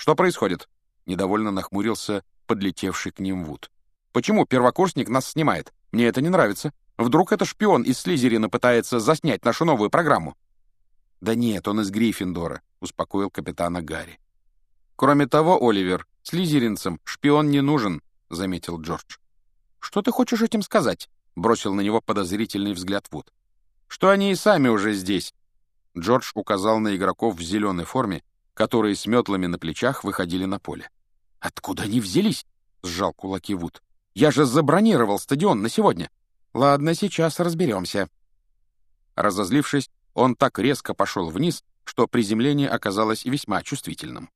Что происходит?» — недовольно нахмурился подлетевший к ним Вуд. «Почему первокурсник нас снимает? Мне это не нравится. Вдруг это шпион из Слизерина пытается заснять нашу новую программу?» «Да нет, он из Гриффиндора», — успокоил капитана Гарри. «Кроме того, Оливер, слизеринцам шпион не нужен», — заметил Джордж. «Что ты хочешь этим сказать?» — бросил на него подозрительный взгляд Вуд. «Что они и сами уже здесь». Джордж указал на игроков в зеленой форме, которые с метлами на плечах выходили на поле. «Откуда они взялись?» — сжал кулаки Вуд. «Я же забронировал стадион на сегодня». «Ладно, сейчас разберемся». Разозлившись, он так резко пошел вниз, что приземление оказалось весьма чувствительным.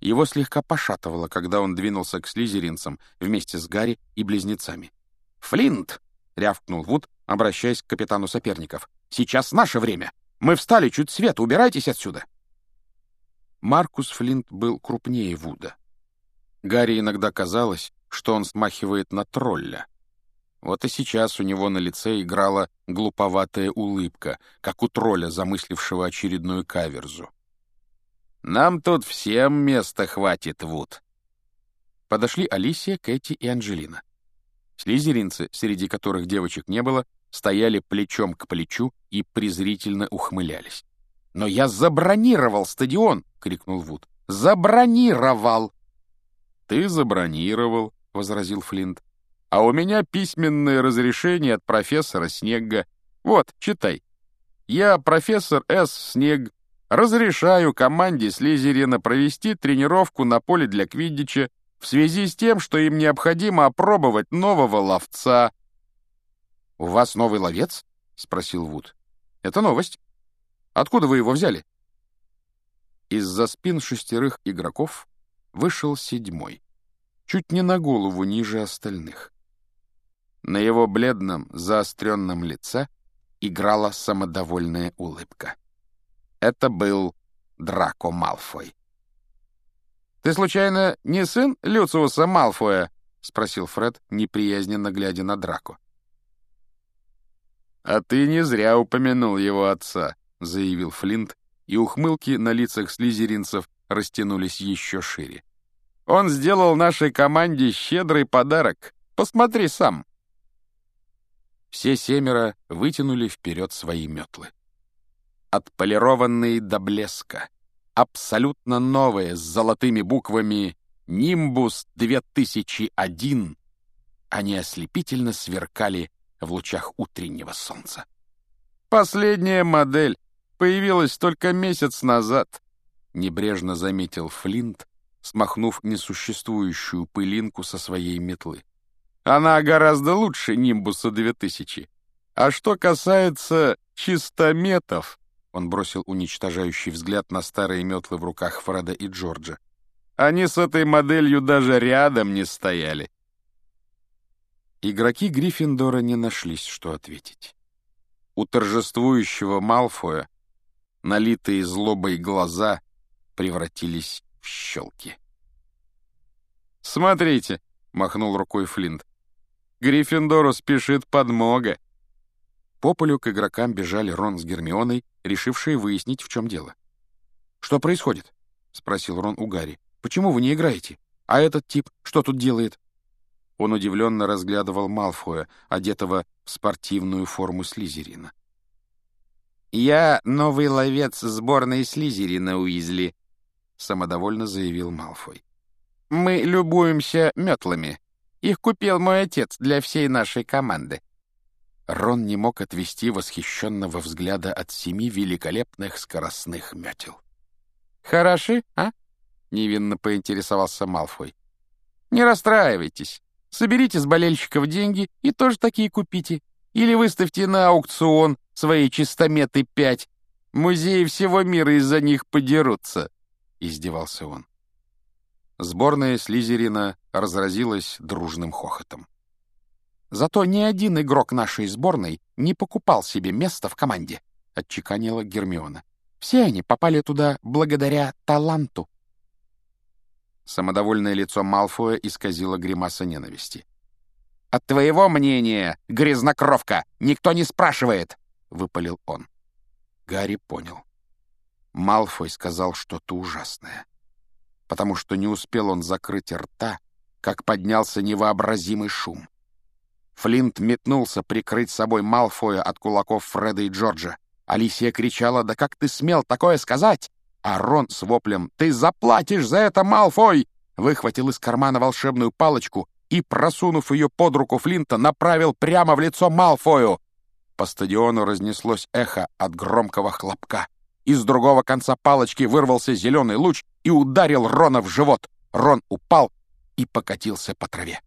Его слегка пошатывало, когда он двинулся к слизеринцам вместе с Гарри и близнецами. «Флинт!» — рявкнул Вуд, обращаясь к капитану соперников. «Сейчас наше время! Мы встали чуть свет, убирайтесь отсюда!» Маркус Флинт был крупнее Вуда. Гарри иногда казалось, что он смахивает на тролля. Вот и сейчас у него на лице играла глуповатая улыбка, как у тролля, замыслившего очередную каверзу. «Нам тут всем места хватит, Вуд!» Подошли Алисия, Кэти и Анджелина. Слизеринцы, среди которых девочек не было, стояли плечом к плечу и презрительно ухмылялись. «Но я забронировал стадион!» — крикнул Вуд. «Забронировал!» «Ты забронировал», — возразил Флинт. «А у меня письменное разрешение от профессора Снегга. Вот, читай. Я, профессор С. Снег, разрешаю команде Слизерина провести тренировку на поле для квиддича в связи с тем, что им необходимо опробовать нового ловца». «У вас новый ловец?» — спросил Вуд. «Это новость. Откуда вы его взяли?» Из-за спин шестерых игроков вышел седьмой, чуть не на голову ниже остальных. На его бледном, заостренном лице играла самодовольная улыбка. Это был Драко Малфой. «Ты, случайно, не сын Люциуса Малфоя?» — спросил Фред, неприязненно глядя на Драко. «А ты не зря упомянул его отца», — заявил Флинт, и ухмылки на лицах слизеринцев растянулись еще шире. «Он сделал нашей команде щедрый подарок. Посмотри сам». Все семеро вытянули вперед свои метлы. Отполированные до блеска, абсолютно новые, с золотыми буквами «Нимбус 2001», они ослепительно сверкали в лучах утреннего солнца. «Последняя модель появилась только месяц назад», — небрежно заметил Флинт, смахнув несуществующую пылинку со своей метлы. «Она гораздо лучше Нимбуса 2000. А что касается чистометов...» Он бросил уничтожающий взгляд на старые метлы в руках Фреда и Джорджа. «Они с этой моделью даже рядом не стояли». Игроки Гриффиндора не нашлись, что ответить. У торжествующего Малфоя налитые злобой глаза превратились в щелки. «Смотрите!» — махнул рукой Флинт. «Гриффиндору спешит подмога!» По полю к игрокам бежали Рон с Гермионой, решившие выяснить, в чем дело. «Что происходит?» — спросил Рон у Гарри. «Почему вы не играете? А этот тип что тут делает?» Он удивленно разглядывал Малфоя, одетого в спортивную форму Слизерина. «Я новый ловец сборной Слизерина Уизли», — самодовольно заявил Малфой. «Мы любуемся метлами. Их купил мой отец для всей нашей команды». Рон не мог отвести восхищенного взгляда от семи великолепных скоростных метел. «Хороши, а?» — невинно поинтересовался Малфой. «Не расстраивайтесь. Соберите с болельщиков деньги и тоже такие купите. Или выставьте на аукцион свои чистометы пять. Музеи всего мира из-за них подерутся», — издевался он. Сборная Слизерина разразилась дружным хохотом. «Зато ни один игрок нашей сборной не покупал себе место в команде», — отчеканила Гермиона. «Все они попали туда благодаря таланту». Самодовольное лицо Малфоя исказило гримаса ненависти. «От твоего мнения, грязнокровка, никто не спрашивает!» — выпалил он. Гарри понял. Малфой сказал что-то ужасное. потому что не успел он закрыть рта, как поднялся невообразимый шум. Флинт метнулся прикрыть собой Малфоя от кулаков Фреда и Джорджа. Алисия кричала «Да как ты смел такое сказать?» А Рон с воплем «Ты заплатишь за это, Малфой!» выхватил из кармана волшебную палочку и, просунув ее под руку Флинта, направил прямо в лицо Малфою. По стадиону разнеслось эхо от громкого хлопка. Из другого конца палочки вырвался зеленый луч и ударил Рона в живот. Рон упал и покатился по траве.